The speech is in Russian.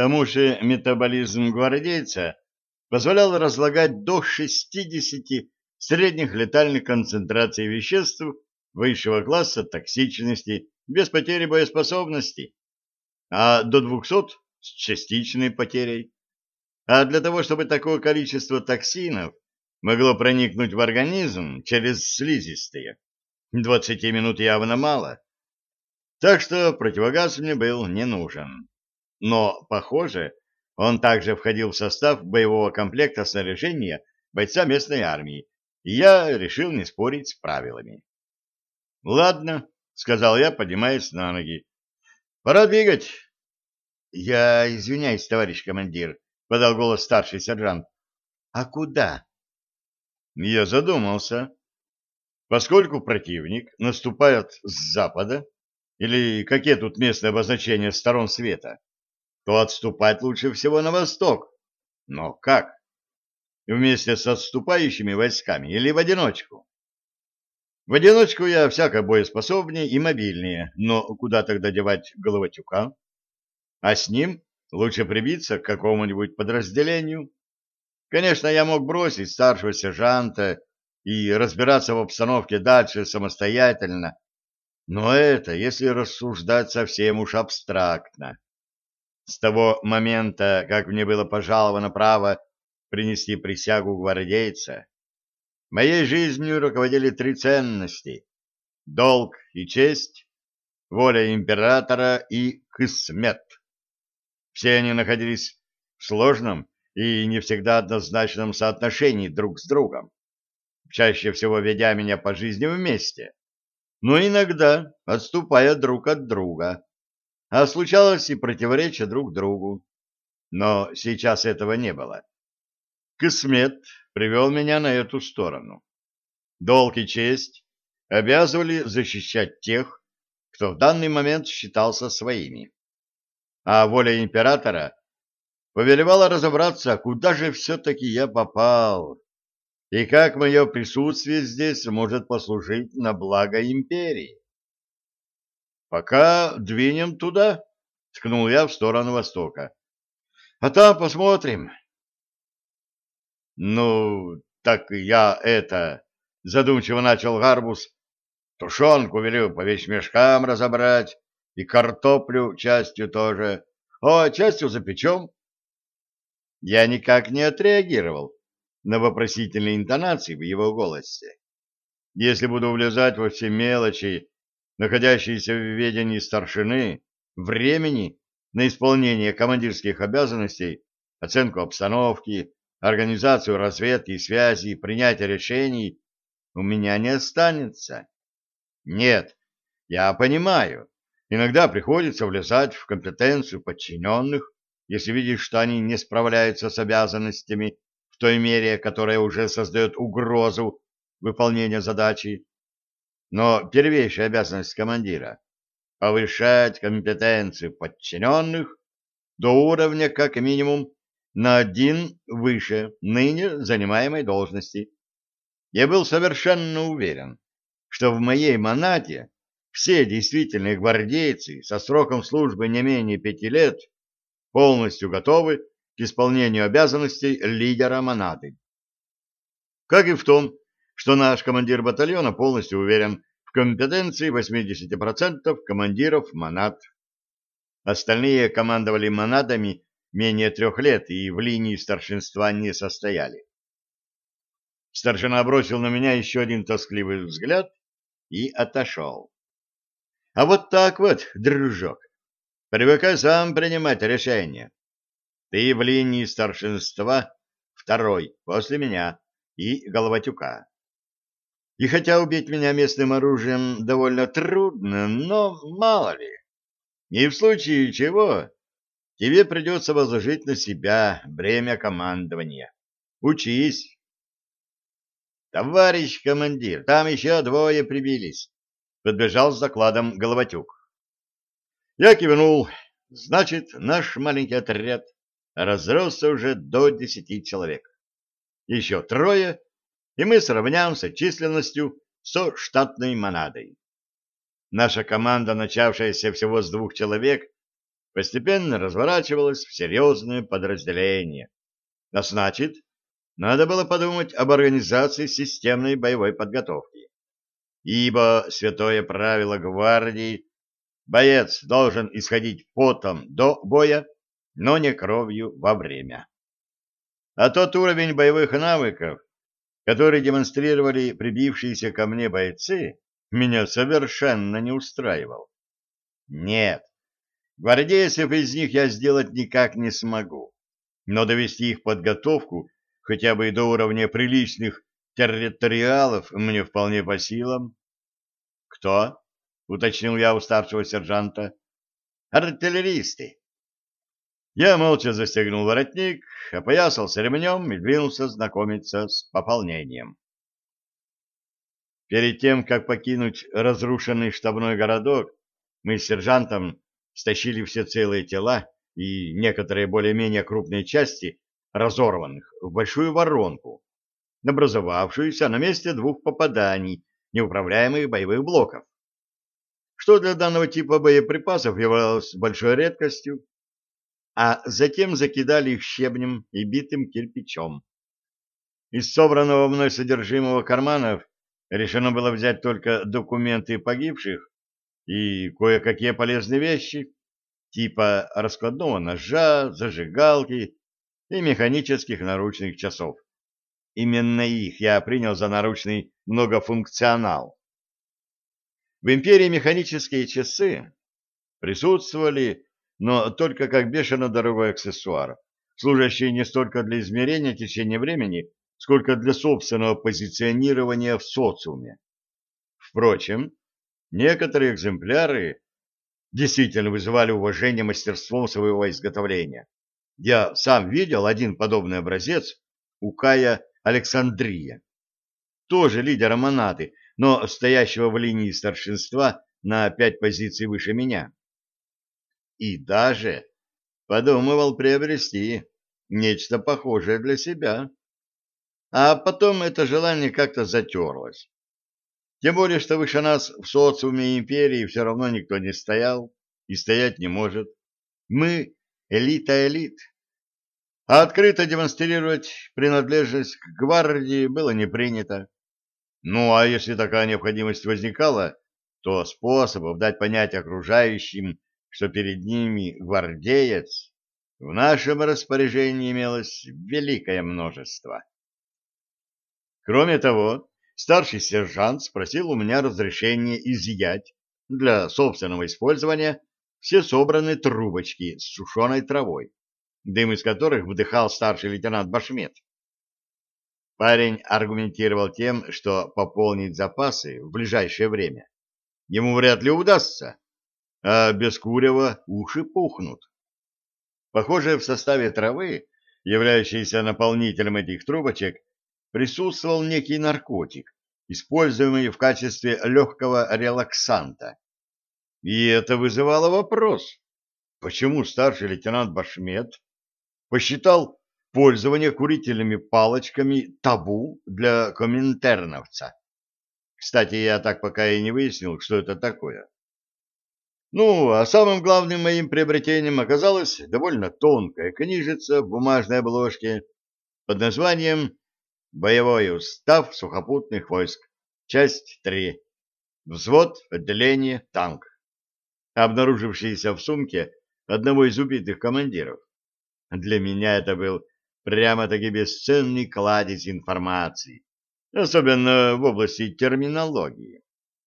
тому же метаболизм гвардейца позволял разлагать до 60 средних летальных концентраций веществ высшего класса токсичности без потери боеспособности, а до 200 с частичной потерей. А для того, чтобы такое количество токсинов могло проникнуть в организм через слизистые, 20 минут явно мало. Так что противогаз мне был не нужен. Но, похоже, он также входил в состав боевого комплекта снаряжения бойца местной армии, и я решил не спорить с правилами. «Ладно», — сказал я, поднимаясь на ноги. «Пора двигать». «Я извиняюсь, товарищ командир», — подал голос старший сержант. «А куда?» Я задумался. Поскольку противник наступает с запада, или какие тут местные обозначения сторон света, то отступать лучше всего на восток. Но как? Вместе с отступающими войсками или в одиночку? В одиночку я всяко боеспособнее и мобильнее, но куда тогда девать Головатюка? А с ним лучше прибиться к какому-нибудь подразделению. Конечно, я мог бросить старшего сержанта и разбираться в обстановке дальше самостоятельно, но это, если рассуждать совсем уж абстрактно. С того момента, как мне было пожаловано право принести присягу гвардейца, моей жизнью руководили три ценности — долг и честь, воля императора и кысмет. Все они находились в сложном и не всегда однозначном соотношении друг с другом, чаще всего ведя меня по жизни вместе, но иногда отступая друг от друга а случалось и противоречия друг другу. Но сейчас этого не было. Кысмет привел меня на эту сторону. Долг и честь обязывали защищать тех, кто в данный момент считался своими. А воля императора повелевала разобраться, куда же все-таки я попал, и как мое присутствие здесь может послужить на благо империи. Пока двинем туда, — ткнул я в сторону востока. — А там посмотрим. — Ну, так я это... — задумчиво начал Гарбус. — Тушенку велю по вещмешкам разобрать, и картоплю частью тоже. А частью запечем. Я никак не отреагировал на вопросительные интонации в его голосе. Если буду влезать во все мелочи находящиеся в ведении старшины, времени на исполнение командирских обязанностей, оценку обстановки, организацию разведки и связи, принятие решений у меня не останется. Нет, я понимаю, иногда приходится влезать в компетенцию подчиненных, если видишь, что они не справляются с обязанностями в той мере, которая уже создает угрозу выполнения задачи. Но первейшая обязанность командира — повышать компетенцию подчиненных до уровня как минимум на один выше ныне занимаемой должности. Я был совершенно уверен, что в моей монате все действительные гвардейцы со сроком службы не менее пяти лет полностью готовы к исполнению обязанностей лидера монаты. Как и в том, что наш командир батальона полностью уверен в компетенции 80% командиров монад. Остальные командовали монадами менее трех лет и в линии старшинства не состояли. Старшина бросил на меня еще один тоскливый взгляд и отошел. А вот так вот, дружок, привыкай сам принимать решения. Ты в линии старшинства второй после меня и Головатюка. И хотя убить меня местным оружием довольно трудно, но мало ли. И в случае чего тебе придется возложить на себя бремя командования. Учись. Товарищ командир, там еще двое прибились. Подбежал с закладом Головатюк. Я кивнул. Значит, наш маленький отряд разросся уже до десяти человек. Еще трое и мы сравняемся численностью со штатной монадой. Наша команда, начавшаяся всего с двух человек, постепенно разворачивалось в серьезное подразделение. А значит, надо было подумать об организации системной боевой подготовки. Ибо святое правило гвардии боец должен исходить потом до боя, но не кровью во время. А тот уровень боевых навыков, который демонстрировали прибившиеся ко мне бойцы, меня совершенно не устраивал. Нет, гвардейцев из них я сделать никак не смогу, но довести их подготовку хотя бы до уровня приличных территориалов мне вполне по силам. Кто? уточнил я у старшего сержанта. Артиллеристы. Я молча застегнул воротник, опоясался ремнем и двинулся знакомиться с пополнением. Перед тем, как покинуть разрушенный штабной городок, мы с сержантом стащили все целые тела и некоторые более-менее крупные части разорванных в большую воронку, образовавшуюся на месте двух попаданий неуправляемых боевых блоков, что для данного типа боеприпасов являлось большой редкостью, а затем закидали их щебнем и битым кирпичом. Из собранного мной содержимого карманов решено было взять только документы погибших и кое-какие полезные вещи, типа раскладного ножа, зажигалки и механических наручных часов. Именно их я принял за наручный многофункционал. В империи механические часы присутствовали, но только как бешено дорогой аксессуар, служащий не столько для измерения течения времени, сколько для собственного позиционирования в социуме. Впрочем, некоторые экземпляры действительно вызывали уважение мастерством своего изготовления. Я сам видел один подобный образец у Кая Александрия, тоже лидера Монаты, но стоящего в линии старшинства на пять позиций выше меня. И даже подумывал приобрести нечто похожее для себя. А потом это желание как-то затерлось. Тем более, что выше нас в социуме империи все равно никто не стоял и стоять не может. Мы элита элит. А открыто демонстрировать принадлежность к гвардии было не принято. Ну, а если такая необходимость возникала, то способов дать понять окружающим, что перед ними гвардеец, в нашем распоряжении имелось великое множество. Кроме того, старший сержант спросил у меня разрешения изъять для собственного использования все собранные трубочки с сушеной травой, дым из которых вдыхал старший лейтенант Башмет. Парень аргументировал тем, что пополнить запасы в ближайшее время ему вряд ли удастся, а без курева уши пухнут. Похоже, в составе травы, являющейся наполнителем этих трубочек, присутствовал некий наркотик, используемый в качестве легкого релаксанта. И это вызывало вопрос, почему старший лейтенант Башмет посчитал пользование курительными палочками табу для коминтерновца. Кстати, я так пока и не выяснил, что это такое. Ну, а самым главным моим приобретением оказалась довольно тонкая книжица в бумажной обложке под названием «Боевой устав сухопутных войск. Часть 3. Взвод, отделение, танк» обнаружившийся в сумке одного из убитых командиров. Для меня это был прямо-таки бесценный кладезь информации, особенно в области терминологии.